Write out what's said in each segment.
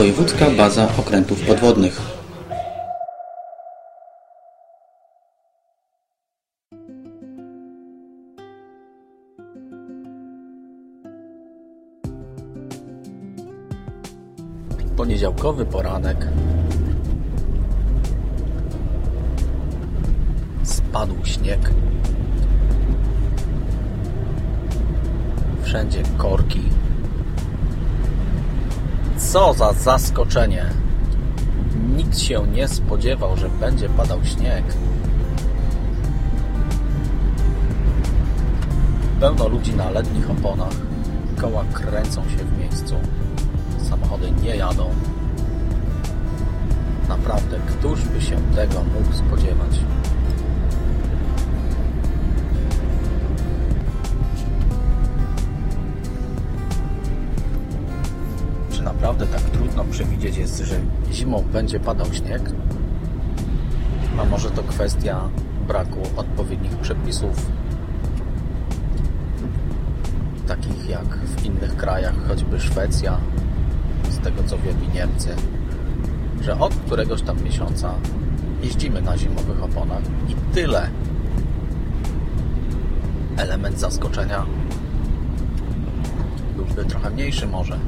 Wojewódzka Baza Okrętów Podwodnych. Poniedziałkowy poranek. Spadł śnieg. Wszędzie korki. Co za zaskoczenie! Nikt się nie spodziewał, że będzie padał śnieg. Pełno ludzi na letnich oponach. Koła kręcą się w miejscu. Samochody nie jadą. Naprawdę, któż by się tego mógł spodziewać? Przewidzieć jest, że zimą będzie padał śnieg? A może to kwestia braku odpowiednich przepisów, takich jak w innych krajach, choćby Szwecja, z tego co wiem i Niemcy, że od któregoś tam miesiąca jeździmy na zimowych oponach i tyle. Element zaskoczenia byłby trochę mniejszy może.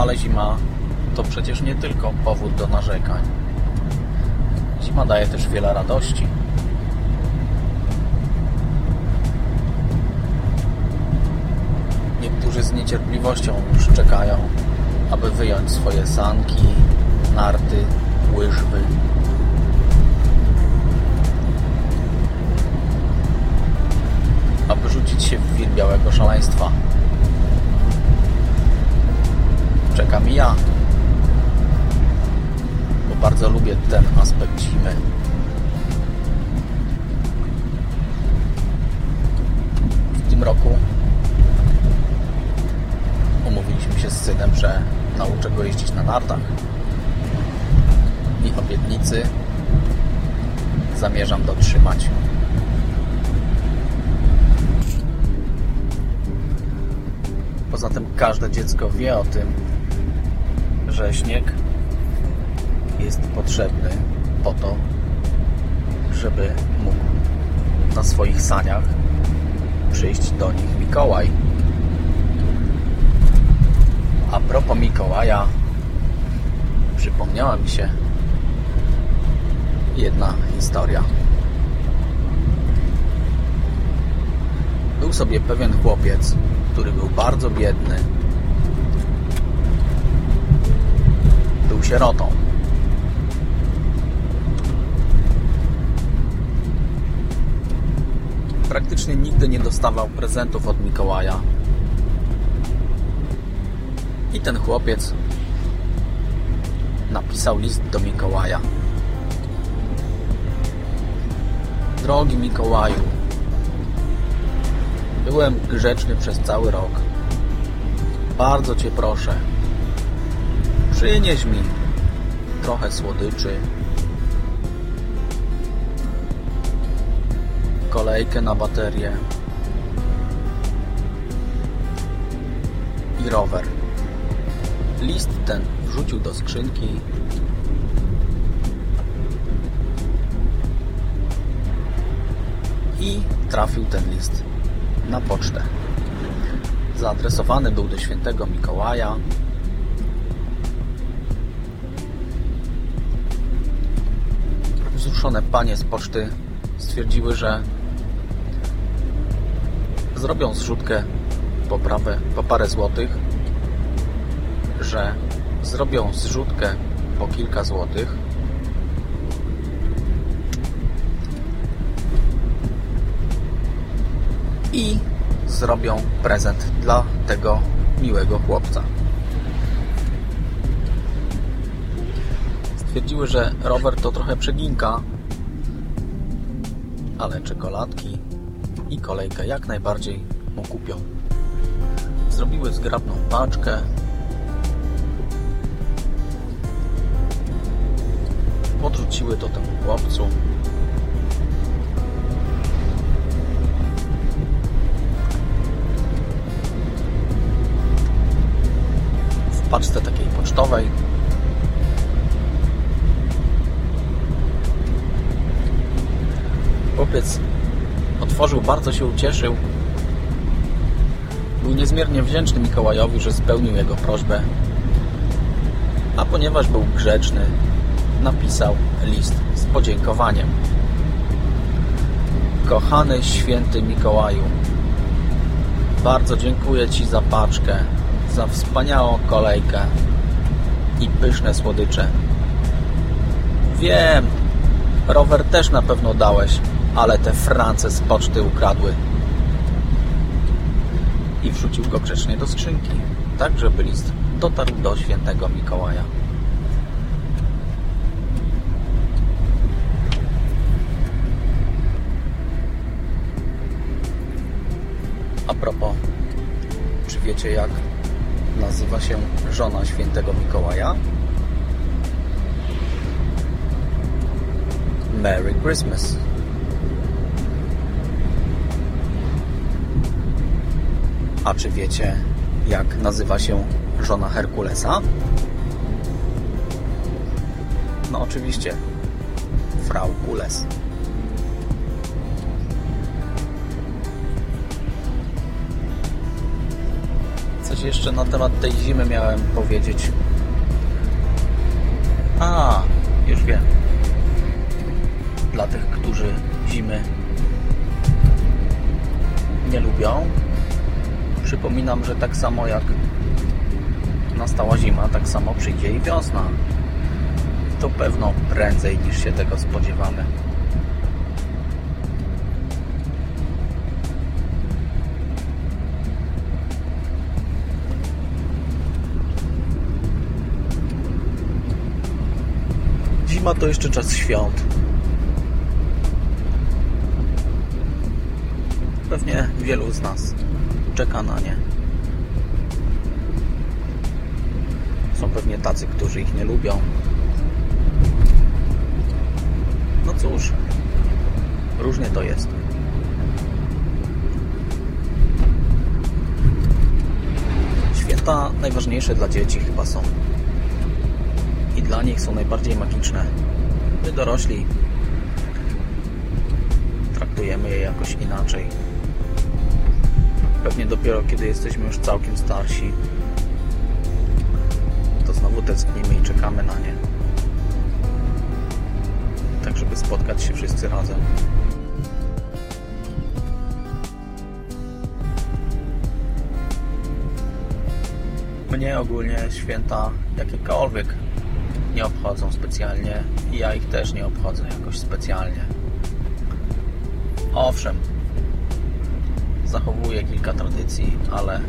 Ale zima to przecież nie tylko powód do narzekań. Zima daje też wiele radości. Niektórzy z niecierpliwością już czekają, aby wyjąć swoje sanki, narty, łyżwy. Aby rzucić się w wir białego szaleństwa. Czekam i ja, bo bardzo lubię ten aspekt zimy. W tym roku umówiliśmy się z synem, że nauczę go jeździć na nartach i obietnicy zamierzam dotrzymać. Poza tym każde dziecko wie o tym, że śnieg jest potrzebny po to, żeby mógł na swoich saniach przyjść do nich Mikołaj. A propos Mikołaja, przypomniała mi się jedna historia. Był sobie pewien chłopiec, który był bardzo biedny. Był sierotą. Praktycznie nigdy nie dostawał prezentów od Mikołaja. I ten chłopiec napisał list do Mikołaja. Drogi Mikołaju, byłem grzeczny przez cały rok. Bardzo Cię proszę, przynieś mi trochę słodyczy, kolejkę na baterię i rower. List ten wrzucił do skrzynki i trafił ten list na pocztę. Zaadresowany był do świętego Mikołaja. Wzruszone panie z poczty stwierdziły, że zrobią zrzutkę po, prawe, po parę złotych, że zrobią zrzutkę po kilka złotych i zrobią prezent dla tego miłego chłopca. Stwierdziły, że rower to trochę przeginka, ale czekoladki i kolejkę jak najbardziej mu kupią. Zrobiły zgrabną paczkę. Podrzuciły to temu chłopcu. W paczce takiej pocztowej Chłopiec otworzył, bardzo się ucieszył. Był niezmiernie wdzięczny Mikołajowi, że spełnił jego prośbę. A ponieważ był grzeczny, napisał list z podziękowaniem. Kochany święty Mikołaju, bardzo dziękuję Ci za paczkę, za wspaniałą kolejkę i pyszne słodycze. Wiem, rower też na pewno dałeś, ale te France z poczty ukradły. I wrzucił go grzecznie do skrzynki, tak żeby list dotarł do świętego Mikołaja. A propos, czy wiecie jak nazywa się żona świętego Mikołaja? Merry Christmas. A czy wiecie, jak nazywa się żona Herkulesa? No oczywiście, Frau Kules. Coś jeszcze na temat tej zimy miałem powiedzieć. A, już wiem. Przypominam, że tak samo jak nastała zima, tak samo przyjdzie i wiosna. To pewno prędzej niż się tego spodziewamy. Zima to jeszcze czas świąt. Pewnie wielu z nas czeka na nie. Są pewnie tacy, którzy ich nie lubią. No cóż, różnie to jest. Święta najważniejsze dla dzieci chyba są. I dla nich są najbardziej magiczne. My dorośli traktujemy je jakoś inaczej. Pewnie dopiero kiedy jesteśmy już całkiem starsi, to znowu tęsknimy i czekamy na nie. Tak, żeby spotkać się wszyscy razem. Mnie ogólnie święta jakiekolwiek nie obchodzą specjalnie i ja ich też nie obchodzę jakoś specjalnie. Owszem, zachowuję kilka tradycji, ale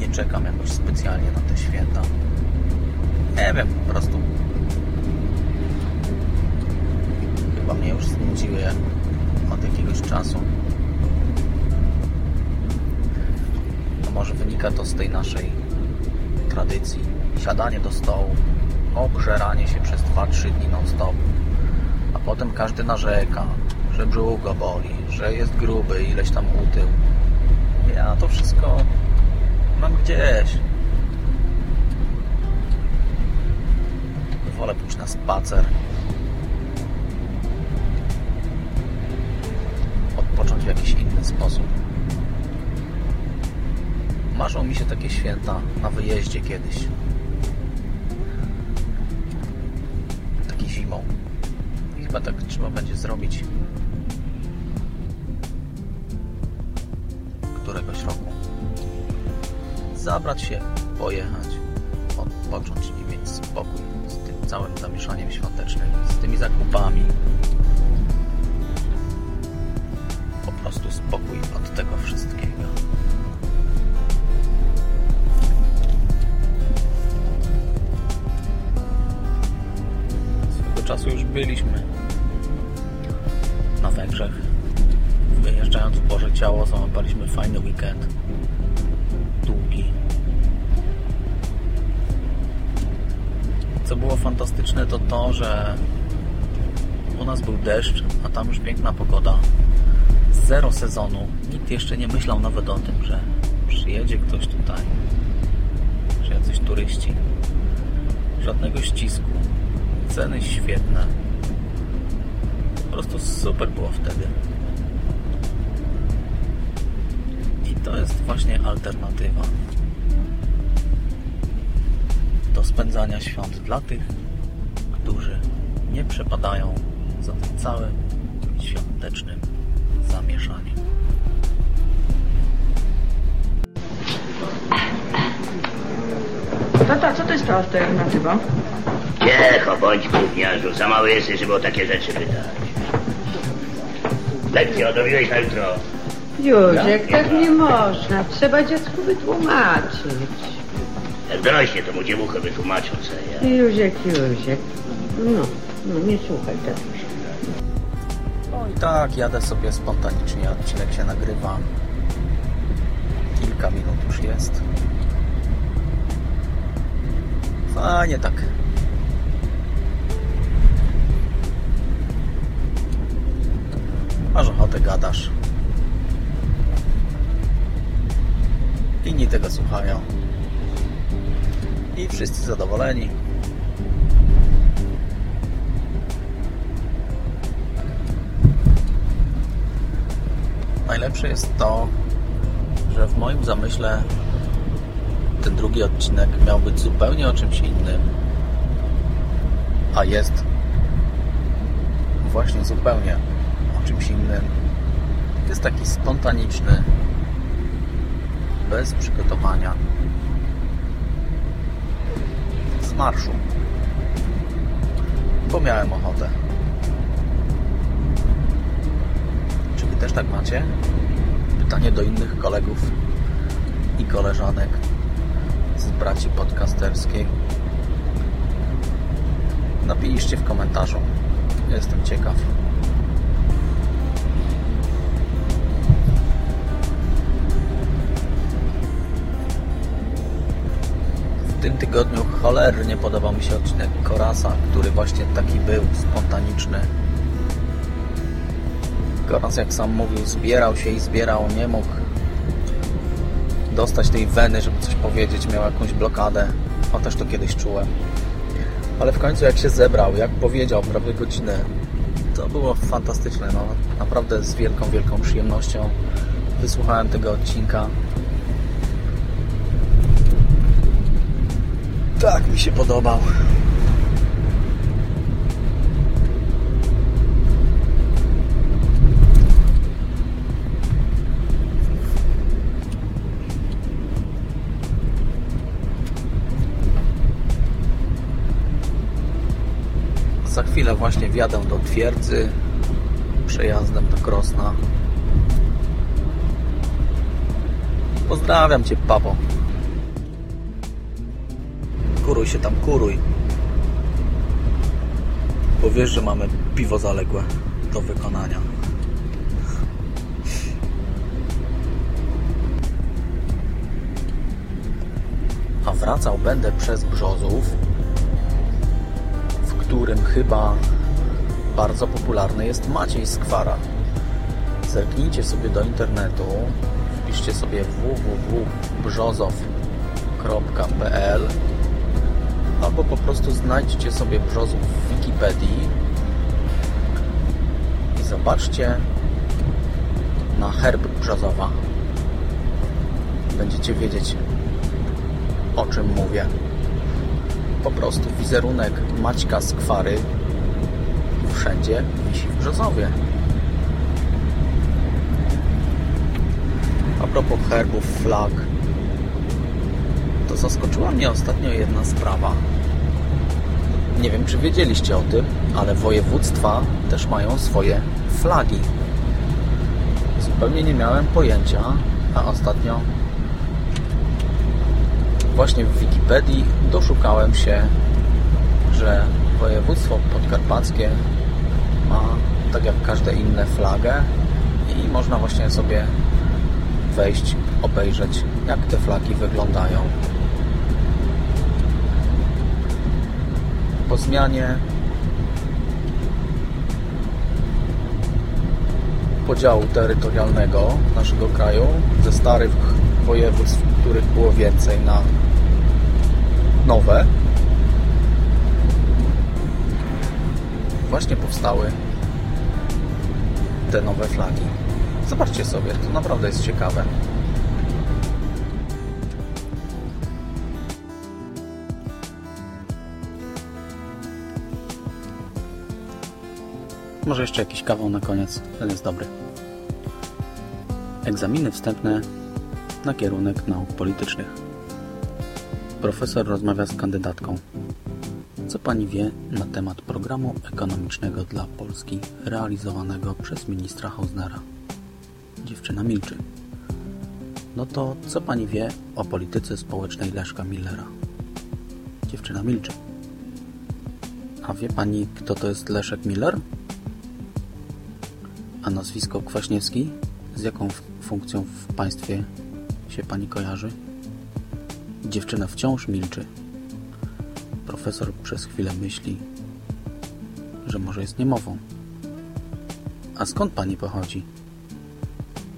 nie czekam jakoś specjalnie na te święta. Nie wiem, po prostu chyba mnie już znudziły od jakiegoś czasu. To może wynika to z tej naszej tradycji. Siadanie do stołu, obżeranie się przez 2-3 dni non-stop, a potem każdy narzeka, że brzuch go boli, że jest gruby, ileś tam utył. Ja to wszystko mam gdzieś. Wolę pójść na spacer. Odpocząć w jakiś inny sposób. Marzą mi się takie święta na wyjeździe kiedyś. Taki zimą. I chyba tak trzeba będzie zrobić. Zabrać się, pojechać, odpocząć i mieć spokój z tym całym zamieszaniem świątecznym, z tymi zakupami. Po prostu spokój od tego wszystkiego. Swego czasu już byliśmy był deszcz, a tam już piękna pogoda. Zero sezonu. Nikt jeszcze nie myślał nawet o tym, że przyjedzie ktoś tutaj. Że jacyś turyści. Żadnego ścisku. Ceny świetne. Po prostu super było wtedy. I to jest właśnie alternatywa do spędzania świąt dla tych, którzy nie przepadają za tym całym świątecznym zamieszaniem. Tata, co to jest ta alternatywa? Cicho, bądź gówniarzu. Za mały jesteś, żeby o takie rzeczy pytać. Lekcję odrobiłeś na jutro. Józek, tak nie można. Trzeba dziecku wytłumaczyć. Jak dorośnie, to mu dziewuchę wytłumaczą co ja. Józek, Józek. No, no nie słuchaj tatusia. Tak, jadę sobie spontanicznie, odcinek się nagrywa. Kilka minut już jest. Fajnie tak. Masz ochotę, gadasz. Inni tego słuchają. I wszyscy zadowoleni. Najlepsze jest to, że w moim zamyśle ten drugi odcinek miał być zupełnie o czymś innym, a jest właśnie zupełnie o czymś innym. Jest taki spontaniczny, bez przygotowania, z marszu, bo miałem ochotę. Wy też tak macie? Pytanie do innych kolegów i koleżanek z braci podcasterskiej. Napiszcie w komentarzu. Jestem ciekaw. W tym tygodniu cholernie podobał mi się odcinek Korasa, który właśnie taki był, spontaniczny. Koras, jak sam mówił, zbierał się i zbierał, nie mógł dostać tej weny, żeby coś powiedzieć, miał jakąś blokadę. O, też to kiedyś czułem. Ale w końcu jak się zebrał, jak powiedział prawie godzinę, to było fantastyczne. No, naprawdę z wielką, wielką przyjemnością wysłuchałem tego odcinka. Tak mi się podobał. Za chwilę właśnie wjadę do twierdzy przejazdem do Krosna. Pozdrawiam Cię, papo. Kuruj się tam, kuruj. Bo wiesz, że mamy piwo zaległe do wykonania. A wracał będę przez Brzozów, którym chyba bardzo popularny jest Maciej Skwara. Zerknijcie sobie do internetu, wpiszcie sobie www.brzozow.pl albo po prostu znajdźcie sobie Brzozów w Wikipedii i zobaczcie na herb Brzozowa. Będziecie wiedzieć o czym mówię. Po prostu wizerunek Maćka Skwary wszędzie wisi w Brzozowie. A propos herbów, flag, to zaskoczyła mnie ostatnio jedna sprawa. Nie wiem, czy wiedzieliście o tym, ale województwa też mają swoje flagi. Zupełnie nie miałem pojęcia, a ostatnio właśnie w Wikipedii doszukałem się, że województwo podkarpackie ma, tak jak każde inne, flagę i można właśnie sobie wejść, obejrzeć jak te flagi wyglądają. Po zmianie podziału terytorialnego naszego kraju ze starych województw, których było więcej na nowe właśnie powstały te nowe flagi. Zobaczcie sobie, to naprawdę jest ciekawe. Może jeszcze jakiś kawał na koniec, ten jest dobry. Egzaminy wstępne na kierunek nauk politycznych. Profesor rozmawia z kandydatką. Co pani wie na temat programu ekonomicznego dla Polski realizowanego przez ministra Hausnera? Dziewczyna milczy. No to co pani wie o polityce społecznej Leszka Millera? Dziewczyna milczy. A wie pani, kto to jest Leszek Miller? A nazwisko Kwaśniewski? Z jaką funkcją w państwie się pani kojarzy? Dziewczyna wciąż milczy. Profesor przez chwilę myśli, że może jest niemową. A skąd pani pochodzi?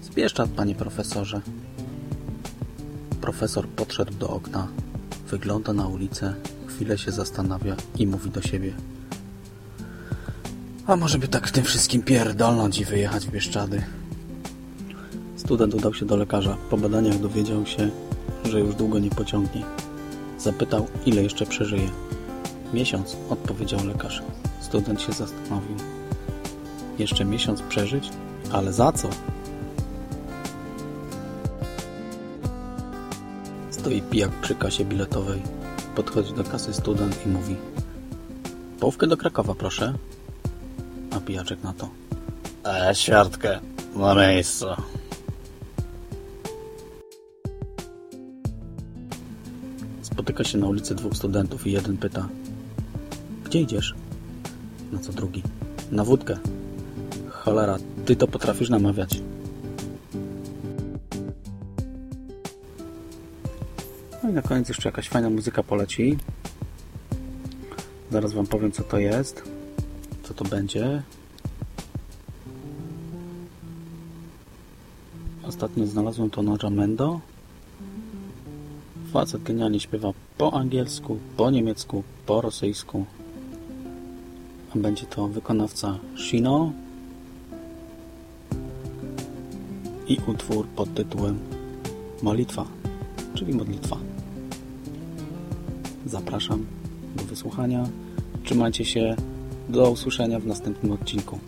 Z Bieszczad, panie profesorze. Profesor podszedł do okna, wygląda na ulicę, chwilę się zastanawia i mówi do siebie. A może by tak w tym wszystkim pierdolnąć i wyjechać w Bieszczady? Student udał się do lekarza. Po badaniach dowiedział się, że już długo nie pociągnie. Zapytał, ile jeszcze przeżyje. Miesiąc, odpowiedział lekarz. Student się zastanowił. Jeszcze miesiąc przeżyć? Ale za co? Stoi pijak przy kasie biletowej. Podchodzi do kasy student i mówi Połówkę do Krakowa, proszę. A pijaczek na to. E, świadkę, na miejscu. Spotyka się na ulicy dwóch studentów i jeden pyta Gdzie idziesz? Na co drugi? Na wódkę. Cholera, ty to potrafisz namawiać. No i na koniec jeszcze jakaś fajna muzyka poleci. Zaraz wam powiem co to jest. Co to będzie. Ostatnio znalazłem to na Jamendo. Facet genialnie śpiewa po angielsku, po niemiecku, po rosyjsku. A będzie to wykonawca Shino i utwór pod tytułem Molitwa, czyli modlitwa. Zapraszam do wysłuchania. Trzymajcie się. Do usłyszenia w następnym odcinku.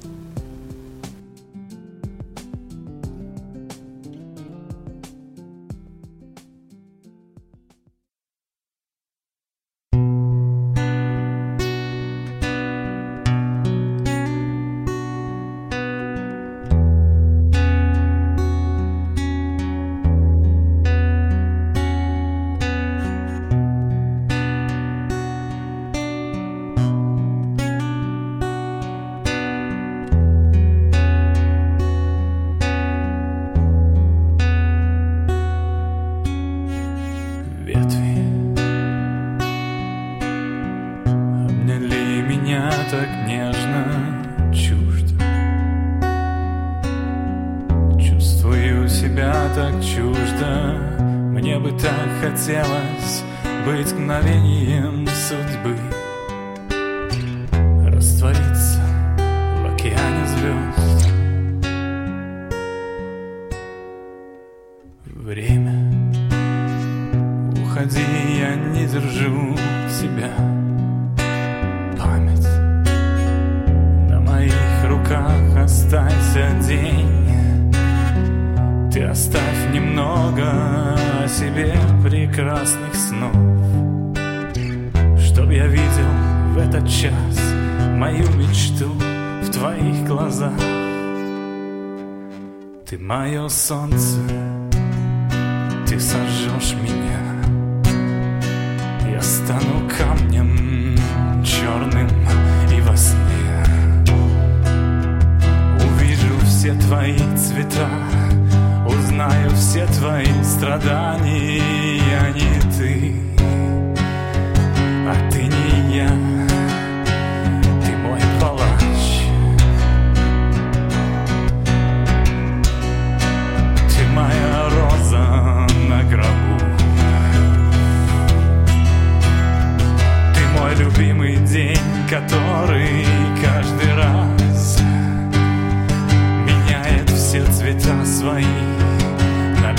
Быть мгновением судьбы. Раствориться в океане звезд. Время. Уходи, я не держу тебя. Память. На моих руках остался день. Ты оставь немного о себе прекрасных снов этот час Мою мечту в твоих глазах. Ты мое солнце ты сожжешь меня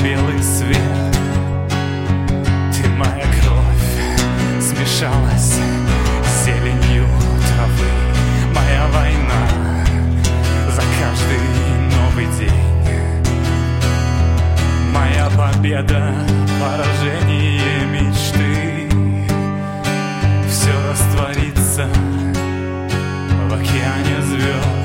белый свет. Ты моя кровь смешалась с зеленью травы. Моя война за каждый новый день. Моя победа, поражение мечты. Все растворится в океане звезд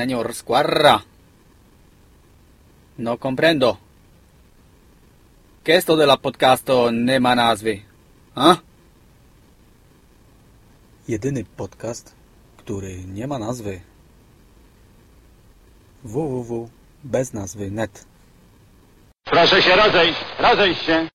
Señor Squarra. No comprendo. ¿Qué esto de la podcasto nie ma nazwy? A? Jedyny podcast, który nie ma nazwy. www bez nazwy net. Proszę się rozejść, rozejść się.